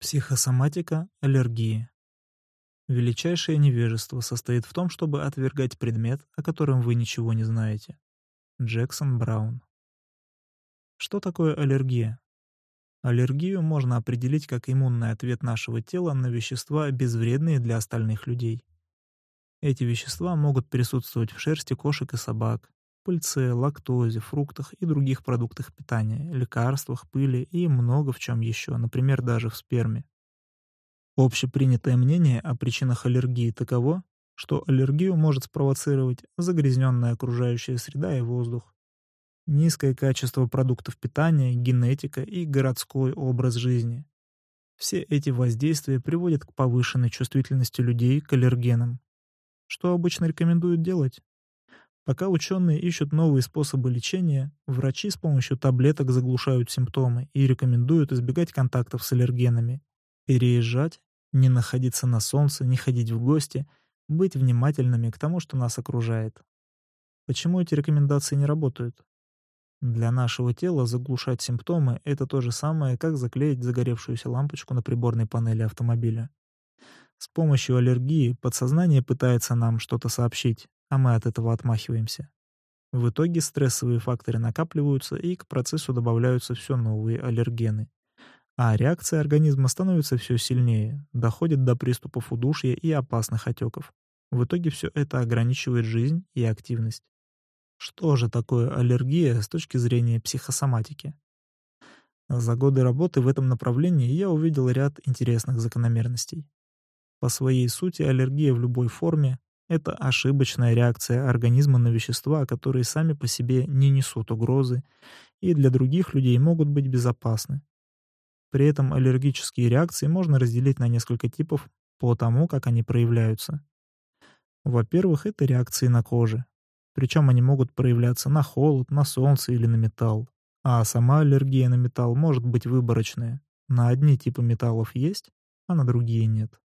Психосоматика аллергии. Величайшее невежество состоит в том, чтобы отвергать предмет, о котором вы ничего не знаете. Джексон Браун. Что такое аллергия? Аллергию можно определить как иммунный ответ нашего тела на вещества, безвредные для остальных людей. Эти вещества могут присутствовать в шерсти кошек и собак, пыльце, лактозе, фруктах и других продуктах питания, лекарствах, пыли и много в чем еще, например, даже в сперме. Общепринятое мнение о причинах аллергии таково, что аллергию может спровоцировать загрязненная окружающая среда и воздух, низкое качество продуктов питания, генетика и городской образ жизни. Все эти воздействия приводят к повышенной чувствительности людей к аллергенам. Что обычно рекомендуют делать? Пока ученые ищут новые способы лечения, врачи с помощью таблеток заглушают симптомы и рекомендуют избегать контактов с аллергенами, переезжать, не находиться на солнце, не ходить в гости, быть внимательными к тому, что нас окружает. Почему эти рекомендации не работают? Для нашего тела заглушать симптомы — это то же самое, как заклеить загоревшуюся лампочку на приборной панели автомобиля. С помощью аллергии подсознание пытается нам что-то сообщить, а мы от этого отмахиваемся. В итоге стрессовые факторы накапливаются, и к процессу добавляются все новые аллергены. А реакция организма становится все сильнее, доходит до приступов удушья и опасных отеков. В итоге все это ограничивает жизнь и активность. Что же такое аллергия с точки зрения психосоматики? За годы работы в этом направлении я увидел ряд интересных закономерностей. По своей сути аллергия в любой форме это ошибочная реакция организма на вещества, которые сами по себе не несут угрозы и для других людей могут быть безопасны. При этом аллергические реакции можно разделить на несколько типов по тому, как они проявляются. Во-первых, это реакции на коже. Причем они могут проявляться на холод, на солнце или на металл. А сама аллергия на металл может быть выборочная. На одни типы металлов есть, а на другие нет.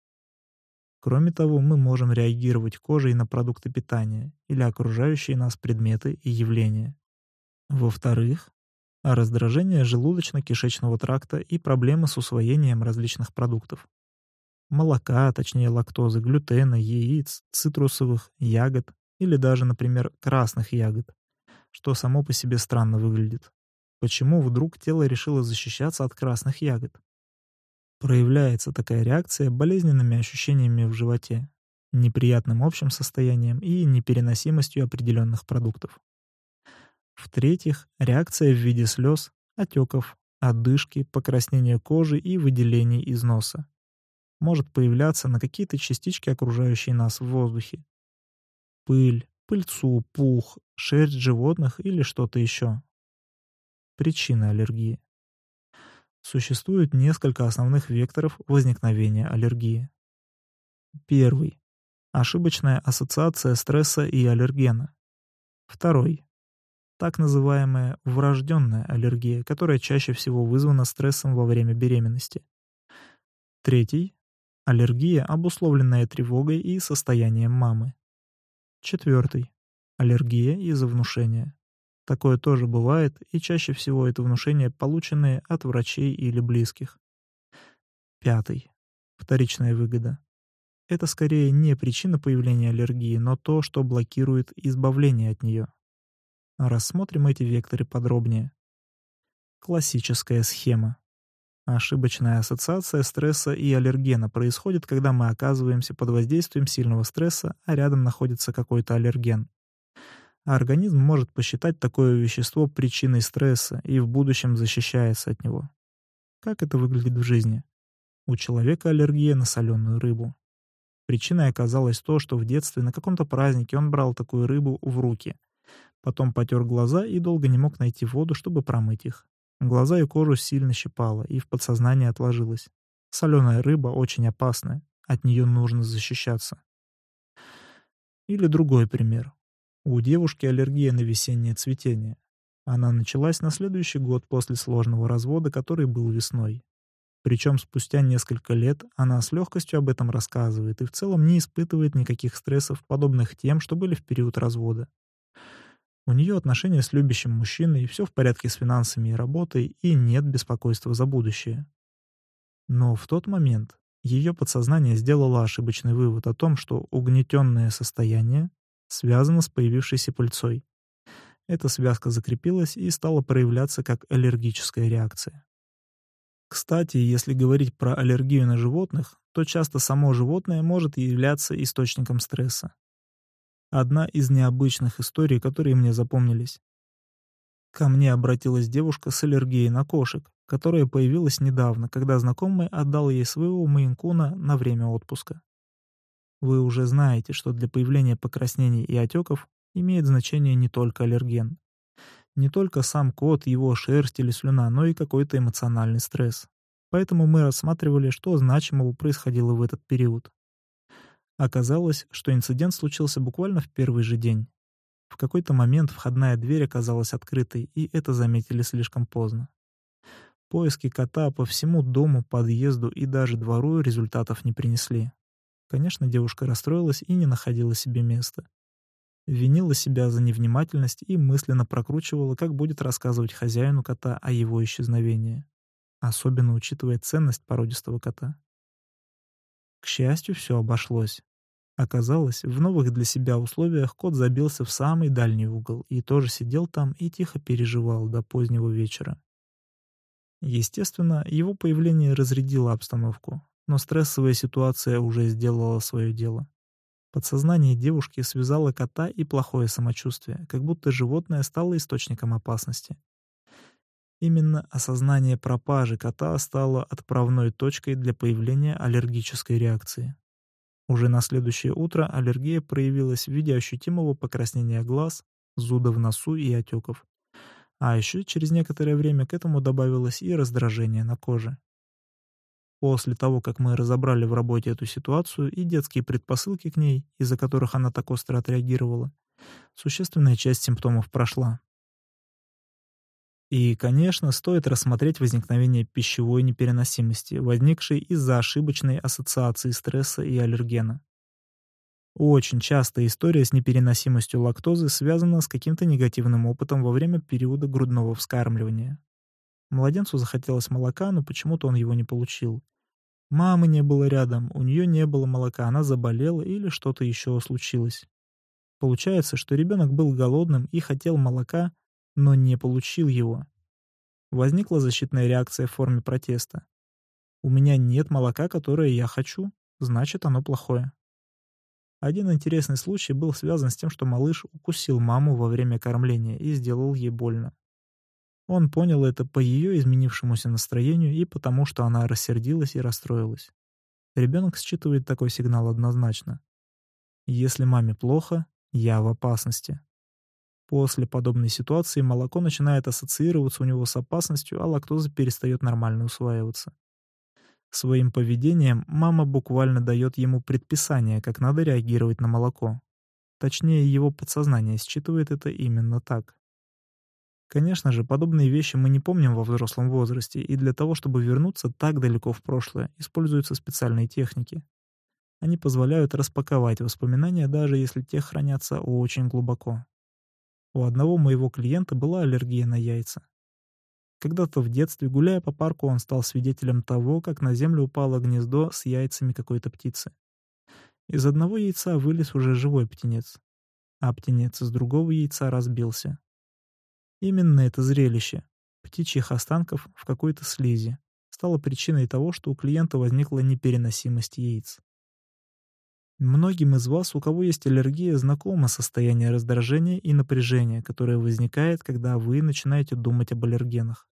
Кроме того, мы можем реагировать кожей на продукты питания или окружающие нас предметы и явления. Во-вторых, раздражение желудочно-кишечного тракта и проблемы с усвоением различных продуктов. Молока, точнее лактозы, глютена, яиц, цитрусовых, ягод или даже, например, красных ягод, что само по себе странно выглядит. Почему вдруг тело решило защищаться от красных ягод? Проявляется такая реакция болезненными ощущениями в животе, неприятным общим состоянием и непереносимостью определенных продуктов. В-третьих, реакция в виде слез, отеков, одышки, покраснения кожи и выделений из носа. Может появляться на какие-то частички окружающей нас в воздухе. Пыль, пыльцу, пух, шерсть животных или что-то еще. Причина аллергии. Существует несколько основных векторов возникновения аллергии. Первый. Ошибочная ассоциация стресса и аллергена. Второй. Так называемая врожденная аллергия, которая чаще всего вызвана стрессом во время беременности. Третий. Аллергия, обусловленная тревогой и состоянием мамы. Четвертый. Аллергия из-за внушения. Такое тоже бывает, и чаще всего это внушения, полученные от врачей или близких. Пятый. Вторичная выгода. Это скорее не причина появления аллергии, но то, что блокирует избавление от нее. Рассмотрим эти векторы подробнее. Классическая схема. Ошибочная ассоциация стресса и аллергена происходит, когда мы оказываемся под воздействием сильного стресса, а рядом находится какой-то аллерген а организм может посчитать такое вещество причиной стресса и в будущем защищается от него. Как это выглядит в жизни? У человека аллергия на соленую рыбу. Причиной оказалось то, что в детстве на каком-то празднике он брал такую рыбу в руки. Потом потер глаза и долго не мог найти воду, чтобы промыть их. Глаза и кожу сильно щипало, и в подсознании отложилось. Соленая рыба очень опасная, от нее нужно защищаться. Или другой пример. У девушки аллергия на весеннее цветение. Она началась на следующий год после сложного развода, который был весной. Причем спустя несколько лет она с легкостью об этом рассказывает и в целом не испытывает никаких стрессов, подобных тем, что были в период развода. У нее отношения с любящим мужчиной, все в порядке с финансами и работой, и нет беспокойства за будущее. Но в тот момент ее подсознание сделало ошибочный вывод о том, что угнетенное состояние связано с появившейся пыльцой. Эта связка закрепилась и стала проявляться как аллергическая реакция. Кстати, если говорить про аллергию на животных, то часто само животное может являться источником стресса. Одна из необычных историй, которые мне запомнились. Ко мне обратилась девушка с аллергией на кошек, которая появилась недавно, когда знакомый отдал ей своего мейнкуна на время отпуска. Вы уже знаете, что для появления покраснений и отеков имеет значение не только аллерген. Не только сам кот, его шерсть или слюна, но и какой-то эмоциональный стресс. Поэтому мы рассматривали, что значимого происходило в этот период. Оказалось, что инцидент случился буквально в первый же день. В какой-то момент входная дверь оказалась открытой, и это заметили слишком поздно. Поиски кота по всему дому, подъезду и даже двору результатов не принесли. Конечно, девушка расстроилась и не находила себе места. Винила себя за невнимательность и мысленно прокручивала, как будет рассказывать хозяину кота о его исчезновении, особенно учитывая ценность породистого кота. К счастью, все обошлось. Оказалось, в новых для себя условиях кот забился в самый дальний угол и тоже сидел там и тихо переживал до позднего вечера. Естественно, его появление разрядило обстановку, но стрессовая ситуация уже сделала свое дело. Подсознание девушки связало кота и плохое самочувствие, как будто животное стало источником опасности. Именно осознание пропажи кота стало отправной точкой для появления аллергической реакции. Уже на следующее утро аллергия проявилась в виде ощутимого покраснения глаз, зуда в носу и отеков. А еще через некоторое время к этому добавилось и раздражение на коже. После того, как мы разобрали в работе эту ситуацию и детские предпосылки к ней, из-за которых она так остро отреагировала, существенная часть симптомов прошла. И, конечно, стоит рассмотреть возникновение пищевой непереносимости, возникшей из-за ошибочной ассоциации стресса и аллергена. Очень часто история с непереносимостью лактозы связана с каким-то негативным опытом во время периода грудного вскармливания. Младенцу захотелось молока, но почему-то он его не получил. Мамы не было рядом, у нее не было молока, она заболела или что-то еще случилось. Получается, что ребенок был голодным и хотел молока, но не получил его. Возникла защитная реакция в форме протеста. У меня нет молока, которое я хочу, значит оно плохое. Один интересный случай был связан с тем, что малыш укусил маму во время кормления и сделал ей больно. Он понял это по ее изменившемуся настроению и потому, что она рассердилась и расстроилась. Ребенок считывает такой сигнал однозначно. Если маме плохо, я в опасности. После подобной ситуации молоко начинает ассоциироваться у него с опасностью, а лактоза перестает нормально усваиваться. Своим поведением мама буквально дает ему предписание, как надо реагировать на молоко. Точнее, его подсознание считывает это именно так. Конечно же, подобные вещи мы не помним во взрослом возрасте, и для того, чтобы вернуться так далеко в прошлое, используются специальные техники. Они позволяют распаковать воспоминания, даже если те хранятся очень глубоко. У одного моего клиента была аллергия на яйца. Когда-то в детстве, гуляя по парку, он стал свидетелем того, как на землю упало гнездо с яйцами какой-то птицы. Из одного яйца вылез уже живой птенец, а птенец из другого яйца разбился. Именно это зрелище, птичьих останков в какой-то слизи, стало причиной того, что у клиента возникла непереносимость яиц. Многим из вас, у кого есть аллергия, знакомо состояние раздражения и напряжения, которое возникает, когда вы начинаете думать об аллергенах.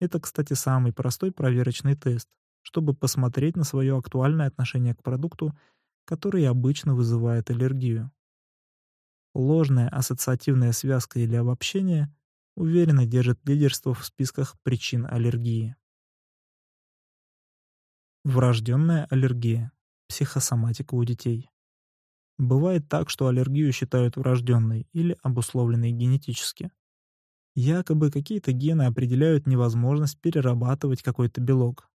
Это, кстати, самый простой проверочный тест, чтобы посмотреть на свое актуальное отношение к продукту, который обычно вызывает аллергию. Ложная ассоциативная связка или обобщение уверенно держит лидерство в списках причин аллергии. Врожденная аллергия. Психосоматика у детей. Бывает так, что аллергию считают врожденной или обусловленной генетически. Якобы какие-то гены определяют невозможность перерабатывать какой-то белок.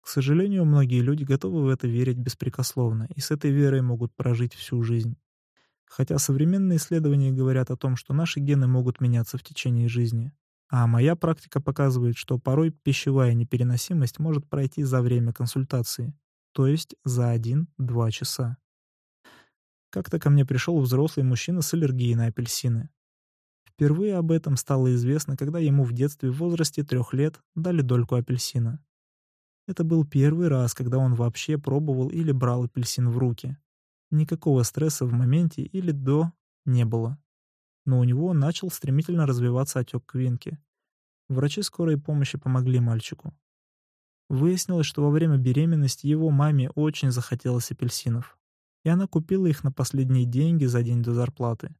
К сожалению, многие люди готовы в это верить беспрекословно и с этой верой могут прожить всю жизнь. Хотя современные исследования говорят о том, что наши гены могут меняться в течение жизни. А моя практика показывает, что порой пищевая непереносимость может пройти за время консультации, то есть за 1-2 часа. Как-то ко мне пришел взрослый мужчина с аллергией на апельсины. Впервые об этом стало известно, когда ему в детстве в возрасте трех лет дали дольку апельсина. Это был первый раз, когда он вообще пробовал или брал апельсин в руки. Никакого стресса в моменте или до не было. Но у него начал стремительно развиваться отек квинки. Врачи скорой помощи помогли мальчику. Выяснилось, что во время беременности его маме очень захотелось апельсинов и она купила их на последние деньги за день до зарплаты.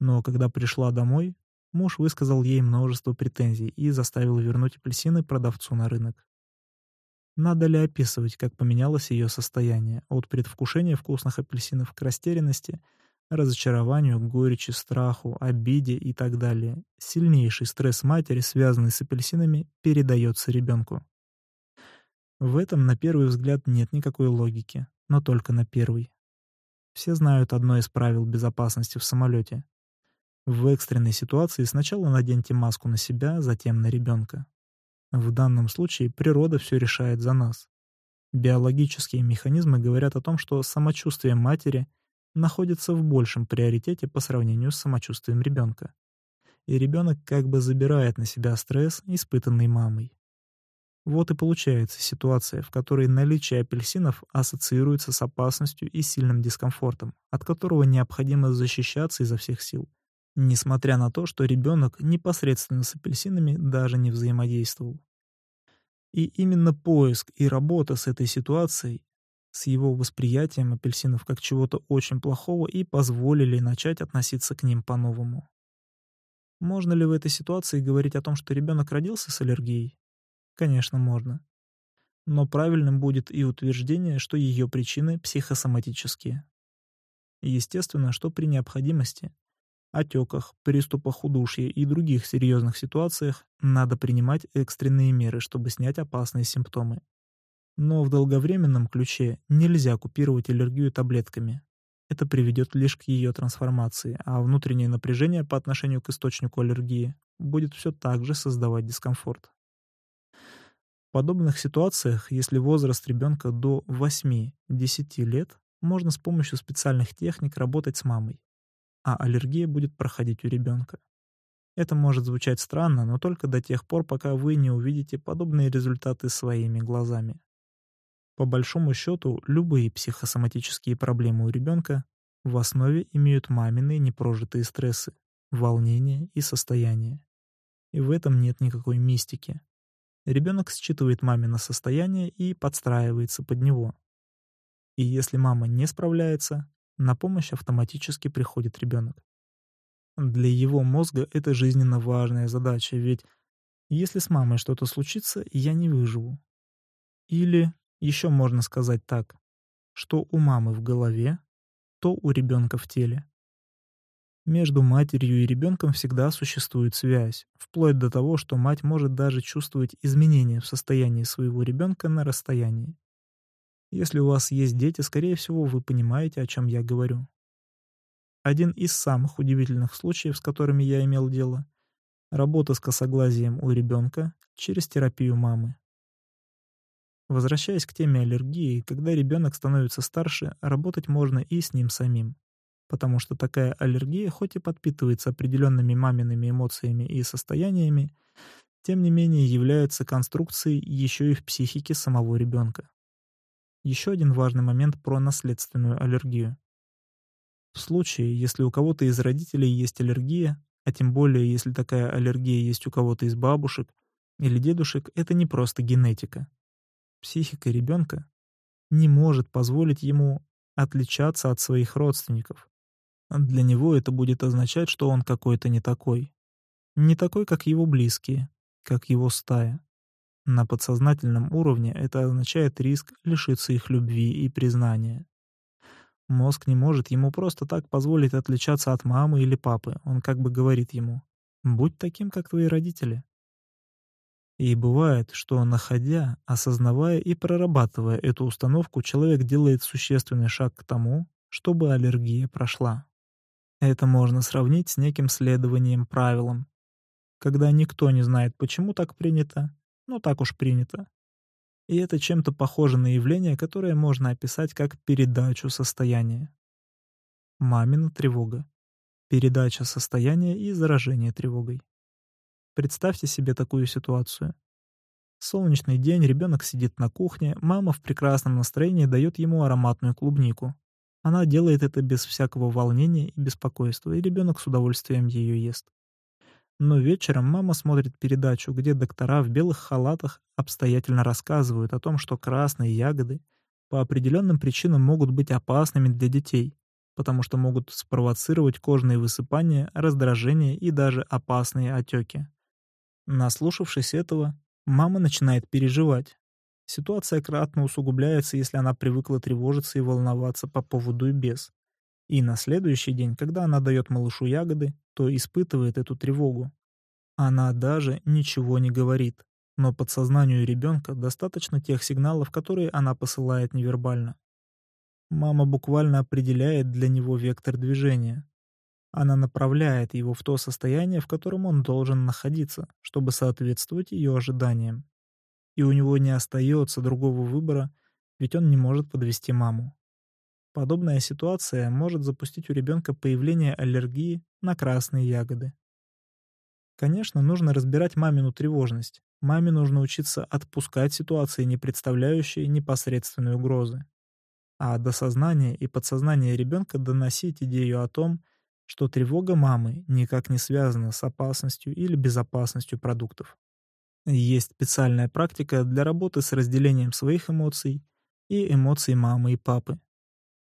Но когда пришла домой, муж высказал ей множество претензий и заставил вернуть апельсины продавцу на рынок. Надо ли описывать, как поменялось ее состояние от предвкушения вкусных апельсинов к растерянности, разочарованию, горечи, страху, обиде и так далее. Сильнейший стресс матери, связанный с апельсинами, передается ребенку. В этом, на первый взгляд, нет никакой логики но только на первый. Все знают одно из правил безопасности в самолете. В экстренной ситуации сначала наденьте маску на себя, затем на ребенка. В данном случае природа все решает за нас. Биологические механизмы говорят о том, что самочувствие матери находится в большем приоритете по сравнению с самочувствием ребенка. И ребенок как бы забирает на себя стресс, испытанный мамой. Вот и получается ситуация, в которой наличие апельсинов ассоциируется с опасностью и сильным дискомфортом, от которого необходимо защищаться изо всех сил. Несмотря на то, что ребенок непосредственно с апельсинами даже не взаимодействовал. И именно поиск и работа с этой ситуацией, с его восприятием апельсинов как чего-то очень плохого и позволили начать относиться к ним по-новому. Можно ли в этой ситуации говорить о том, что ребенок родился с аллергией? Конечно, можно. Но правильным будет и утверждение, что ее причины психосоматические. Естественно, что при необходимости, отеках, приступах удушья и других серьезных ситуациях надо принимать экстренные меры, чтобы снять опасные симптомы. Но в долговременном ключе нельзя купировать аллергию таблетками. Это приведет лишь к ее трансформации, а внутреннее напряжение по отношению к источнику аллергии будет все так же создавать дискомфорт. В подобных ситуациях, если возраст ребенка до 8-10 лет, можно с помощью специальных техник работать с мамой, а аллергия будет проходить у ребенка. Это может звучать странно, но только до тех пор, пока вы не увидите подобные результаты своими глазами. По большому счету, любые психосоматические проблемы у ребенка в основе имеют маминые непрожитые стрессы, волнения и состояния. И в этом нет никакой мистики. Ребенок считывает мамино состояние и подстраивается под него. И если мама не справляется, на помощь автоматически приходит ребенок. Для его мозга это жизненно важная задача, ведь если с мамой что-то случится, я не выживу. Или еще можно сказать так, что у мамы в голове, то у ребенка в теле. Между матерью и ребенком всегда существует связь, вплоть до того, что мать может даже чувствовать изменения в состоянии своего ребенка на расстоянии. Если у вас есть дети, скорее всего, вы понимаете, о чем я говорю. Один из самых удивительных случаев, с которыми я имел дело — работа с косоглазием у ребенка через терапию мамы. Возвращаясь к теме аллергии, когда ребенок становится старше, работать можно и с ним самим потому что такая аллергия хоть и подпитывается определенными мамиными эмоциями и состояниями, тем не менее является конструкцией еще и в психике самого ребенка. Еще один важный момент про наследственную аллергию. В случае, если у кого-то из родителей есть аллергия, а тем более, если такая аллергия есть у кого-то из бабушек или дедушек, это не просто генетика. Психика ребенка не может позволить ему отличаться от своих родственников. Для него это будет означать, что он какой-то не такой. Не такой, как его близкие, как его стая. На подсознательном уровне это означает риск лишиться их любви и признания. Мозг не может ему просто так позволить отличаться от мамы или папы. Он как бы говорит ему «Будь таким, как твои родители». И бывает, что, находя, осознавая и прорабатывая эту установку, человек делает существенный шаг к тому, чтобы аллергия прошла. Это можно сравнить с неким следованием правилам. когда никто не знает, почему так принято, но так уж принято. И это чем-то похоже на явление, которое можно описать как передачу состояния. Мамина тревога. Передача состояния и заражение тревогой. Представьте себе такую ситуацию. Солнечный день, ребенок сидит на кухне, мама в прекрасном настроении дает ему ароматную клубнику. Она делает это без всякого волнения и беспокойства, и ребенок с удовольствием ее ест. Но вечером мама смотрит передачу, где доктора в белых халатах обстоятельно рассказывают о том, что красные ягоды по определенным причинам могут быть опасными для детей, потому что могут спровоцировать кожные высыпания, раздражение и даже опасные отеки. Наслушавшись этого, мама начинает переживать. Ситуация кратно усугубляется, если она привыкла тревожиться и волноваться по поводу и без. И на следующий день, когда она дает малышу ягоды, то испытывает эту тревогу. Она даже ничего не говорит, но подсознанию ребенка достаточно тех сигналов, которые она посылает невербально. Мама буквально определяет для него вектор движения. Она направляет его в то состояние, в котором он должен находиться, чтобы соответствовать ее ожиданиям. И у него не остается другого выбора, ведь он не может подвести маму. Подобная ситуация может запустить у ребенка появление аллергии на красные ягоды. Конечно, нужно разбирать мамину тревожность. Маме нужно учиться отпускать ситуации, не представляющие непосредственной угрозы а до сознания и подсознания ребенка доносить идею о том, что тревога мамы никак не связана с опасностью или безопасностью продуктов. Есть специальная практика для работы с разделением своих эмоций и эмоций мамы и папы.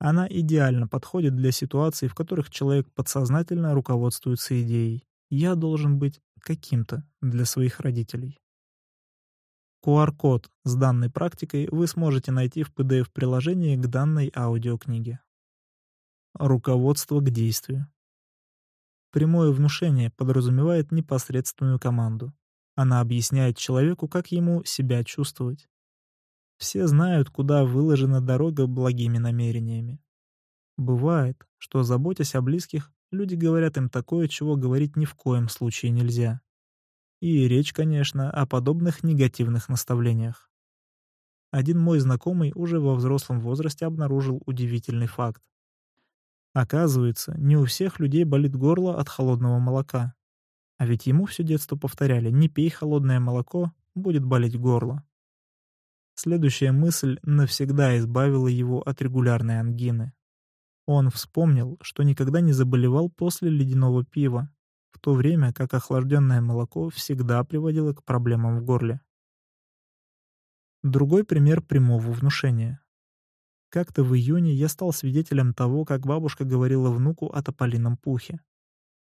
Она идеально подходит для ситуаций, в которых человек подсознательно руководствуется идеей «я должен быть каким-то для своих родителей». QR-код с данной практикой вы сможете найти в PDF-приложении к данной аудиокниге. Руководство к действию. Прямое внушение подразумевает непосредственную команду. Она объясняет человеку, как ему себя чувствовать. Все знают, куда выложена дорога благими намерениями. Бывает, что, заботясь о близких, люди говорят им такое, чего говорить ни в коем случае нельзя. И речь, конечно, о подобных негативных наставлениях. Один мой знакомый уже во взрослом возрасте обнаружил удивительный факт. Оказывается, не у всех людей болит горло от холодного молока. А ведь ему все детство повторяли «не пей холодное молоко, будет болеть горло». Следующая мысль навсегда избавила его от регулярной ангины. Он вспомнил, что никогда не заболевал после ледяного пива, в то время как охлажденное молоко всегда приводило к проблемам в горле. Другой пример прямого внушения. Как-то в июне я стал свидетелем того, как бабушка говорила внуку о тополином пухе.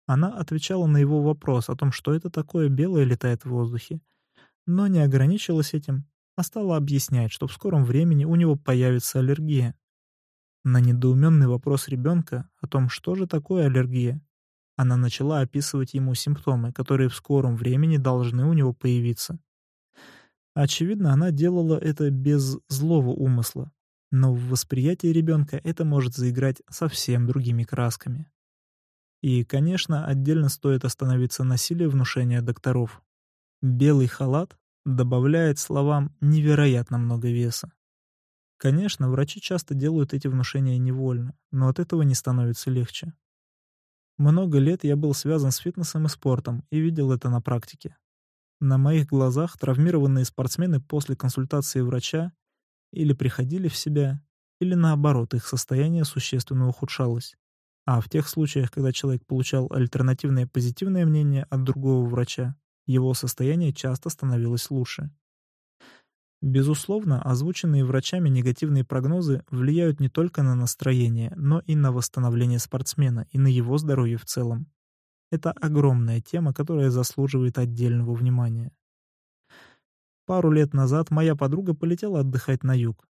Она отвечала на его вопрос о том, что это такое белое летает в воздухе, но не ограничилась этим, а стала объяснять, что в скором времени у него появится аллергия. На недоуменный вопрос ребенка о том, что же такое аллергия, она начала описывать ему симптомы, которые в скором времени должны у него появиться. Очевидно, она делала это без злого умысла, но в восприятии ребенка это может заиграть совсем другими красками. И, конечно, отдельно стоит остановиться на силе внушения докторов. Белый халат добавляет словам невероятно много веса. Конечно, врачи часто делают эти внушения невольно, но от этого не становится легче. Много лет я был связан с фитнесом и спортом и видел это на практике. На моих глазах травмированные спортсмены после консультации врача или приходили в себя, или наоборот, их состояние существенно ухудшалось. А в тех случаях, когда человек получал альтернативное позитивное мнение от другого врача, его состояние часто становилось лучше. Безусловно, озвученные врачами негативные прогнозы влияют не только на настроение, но и на восстановление спортсмена и на его здоровье в целом. Это огромная тема, которая заслуживает отдельного внимания. Пару лет назад моя подруга полетела отдыхать на юг,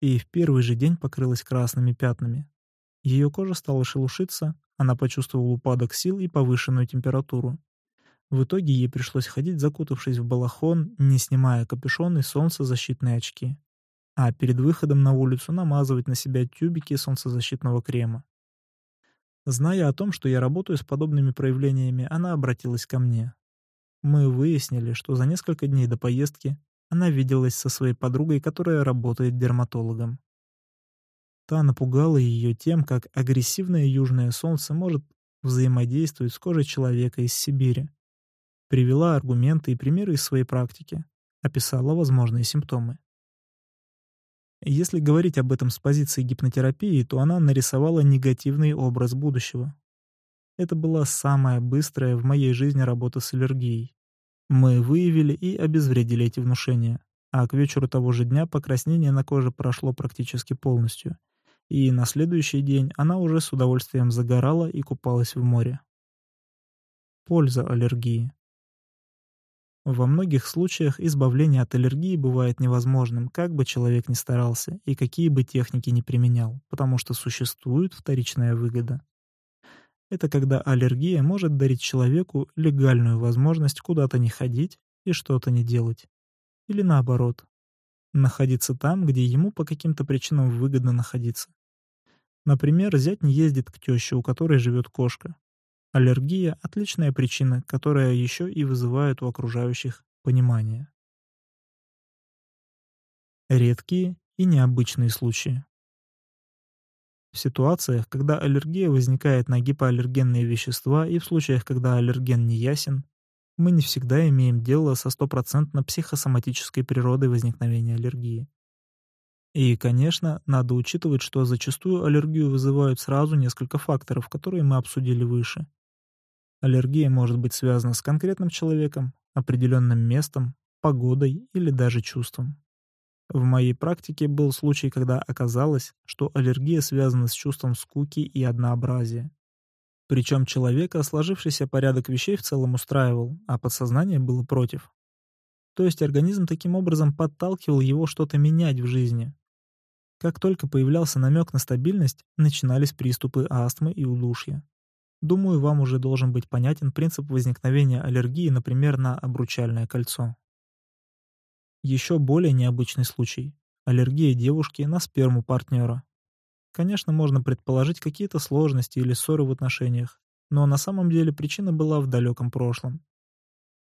и в первый же день покрылась красными пятнами. Ее кожа стала шелушиться, она почувствовала упадок сил и повышенную температуру. В итоге ей пришлось ходить, закутавшись в балахон, не снимая капюшон и солнцезащитные очки. А перед выходом на улицу намазывать на себя тюбики солнцезащитного крема. Зная о том, что я работаю с подобными проявлениями, она обратилась ко мне. Мы выяснили, что за несколько дней до поездки она виделась со своей подругой, которая работает дерматологом. Та напугала ее тем, как агрессивное южное солнце может взаимодействовать с кожей человека из Сибири. Привела аргументы и примеры из своей практики, описала возможные симптомы. Если говорить об этом с позиции гипнотерапии, то она нарисовала негативный образ будущего. Это была самая быстрая в моей жизни работа с аллергией. Мы выявили и обезвредили эти внушения, а к вечеру того же дня покраснение на коже прошло практически полностью, и на следующий день она уже с удовольствием загорала и купалась в море. Польза аллергии. Во многих случаях избавление от аллергии бывает невозможным, как бы человек ни старался и какие бы техники ни применял, потому что существует вторичная выгода. Это когда аллергия может дарить человеку легальную возможность куда-то не ходить и что-то не делать. Или наоборот, находиться там, где ему по каким-то причинам выгодно находиться. Например, зять не ездит к тёще, у которой живет кошка, Аллергия — отличная причина, которая еще и вызывает у окружающих понимание. Редкие и необычные случаи. В ситуациях, когда аллергия возникает на гипоаллергенные вещества и в случаях, когда аллерген не ясен, мы не всегда имеем дело со стопроцентно психосоматической природой возникновения аллергии. И, конечно, надо учитывать, что зачастую аллергию вызывают сразу несколько факторов, которые мы обсудили выше. Аллергия может быть связана с конкретным человеком, определенным местом, погодой или даже чувством. В моей практике был случай, когда оказалось, что аллергия связана с чувством скуки и однообразия. Причем человека сложившийся порядок вещей в целом устраивал, а подсознание было против. То есть организм таким образом подталкивал его что-то менять в жизни. Как только появлялся намек на стабильность, начинались приступы астмы и удушья. Думаю, вам уже должен быть понятен принцип возникновения аллергии, например, на обручальное кольцо. Еще более необычный случай — аллергия девушки на сперму партнера. Конечно, можно предположить какие-то сложности или ссоры в отношениях, но на самом деле причина была в далеком прошлом.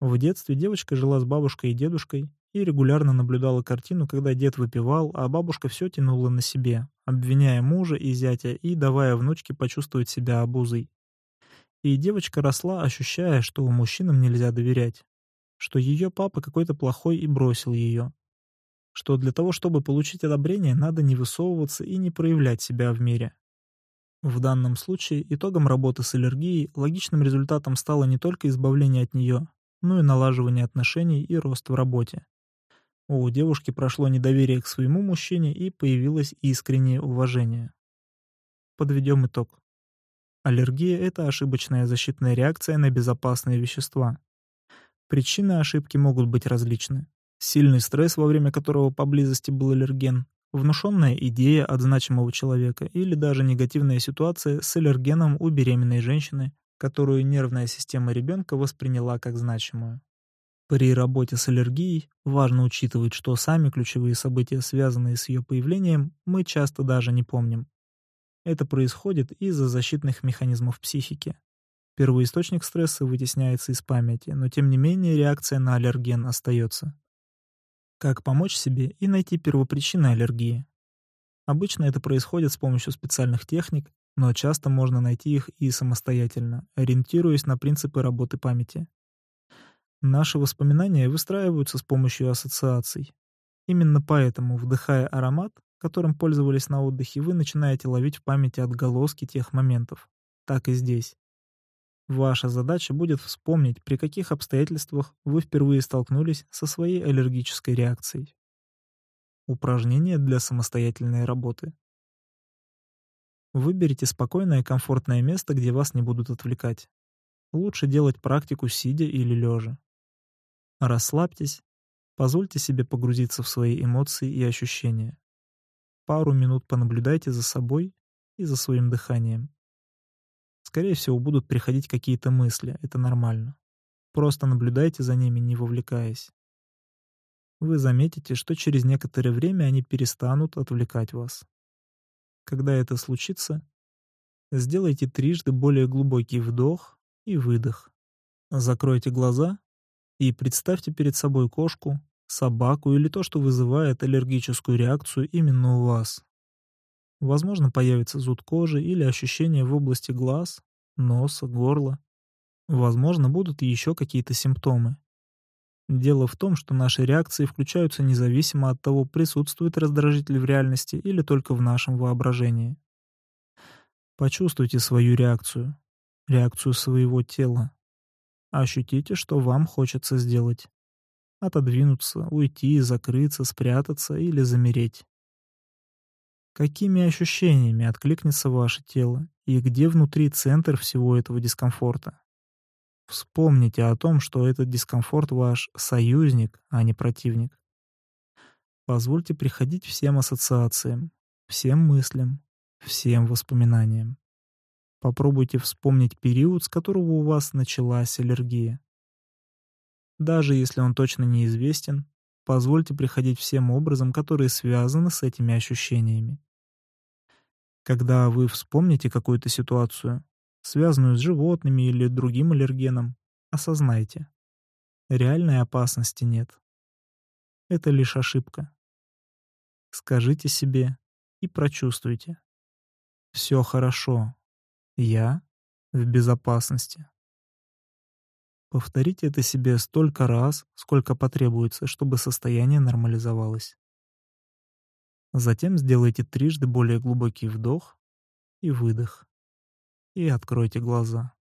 В детстве девочка жила с бабушкой и дедушкой и регулярно наблюдала картину, когда дед выпивал, а бабушка все тянула на себе, обвиняя мужа и зятя и давая внучке почувствовать себя обузой. И девочка росла, ощущая, что мужчинам нельзя доверять, что ее папа какой-то плохой и бросил ее, что для того, чтобы получить одобрение, надо не высовываться и не проявлять себя в мире. В данном случае итогом работы с аллергией логичным результатом стало не только избавление от нее, но и налаживание отношений и рост в работе. У девушки прошло недоверие к своему мужчине и появилось искреннее уважение. Подведем итог. Аллергия — это ошибочная защитная реакция на безопасные вещества. Причины ошибки могут быть различны. Сильный стресс, во время которого поблизости был аллерген, внушенная идея от значимого человека или даже негативная ситуация с аллергеном у беременной женщины, которую нервная система ребенка восприняла как значимую. При работе с аллергией важно учитывать, что сами ключевые события, связанные с ее появлением, мы часто даже не помним. Это происходит из-за защитных механизмов психики. Первоисточник стресса вытесняется из памяти, но тем не менее реакция на аллерген остается. Как помочь себе и найти первопричины аллергии? Обычно это происходит с помощью специальных техник, но часто можно найти их и самостоятельно, ориентируясь на принципы работы памяти. Наши воспоминания выстраиваются с помощью ассоциаций. Именно поэтому, вдыхая аромат, которым пользовались на отдыхе, вы начинаете ловить в памяти отголоски тех моментов. Так и здесь. Ваша задача будет вспомнить, при каких обстоятельствах вы впервые столкнулись со своей аллергической реакцией. Упражнение для самостоятельной работы. Выберите спокойное и комфортное место, где вас не будут отвлекать. Лучше делать практику сидя или лежа. Расслабьтесь, позвольте себе погрузиться в свои эмоции и ощущения. Пару минут понаблюдайте за собой и за своим дыханием. Скорее всего, будут приходить какие-то мысли, это нормально. Просто наблюдайте за ними, не вовлекаясь. Вы заметите, что через некоторое время они перестанут отвлекать вас. Когда это случится, сделайте трижды более глубокий вдох и выдох. Закройте глаза И представьте перед собой кошку, собаку или то, что вызывает аллергическую реакцию именно у вас. Возможно, появится зуд кожи или ощущение в области глаз, носа, горла. Возможно, будут еще какие-то симптомы. Дело в том, что наши реакции включаются независимо от того, присутствует раздражитель в реальности или только в нашем воображении. Почувствуйте свою реакцию, реакцию своего тела. Ощутите, что вам хочется сделать. Отодвинуться, уйти, закрыться, спрятаться или замереть. Какими ощущениями откликнется ваше тело и где внутри центр всего этого дискомфорта? Вспомните о том, что этот дискомфорт ваш союзник, а не противник. Позвольте приходить всем ассоциациям, всем мыслям, всем воспоминаниям. Попробуйте вспомнить период, с которого у вас началась аллергия. Даже если он точно неизвестен, позвольте приходить всем образом, которые связаны с этими ощущениями. Когда вы вспомните какую-то ситуацию, связанную с животными или другим аллергеном, осознайте. Реальной опасности нет. Это лишь ошибка. Скажите себе и прочувствуйте. Все хорошо. Я в безопасности. Повторите это себе столько раз, сколько потребуется, чтобы состояние нормализовалось. Затем сделайте трижды более глубокий вдох и выдох. И откройте глаза.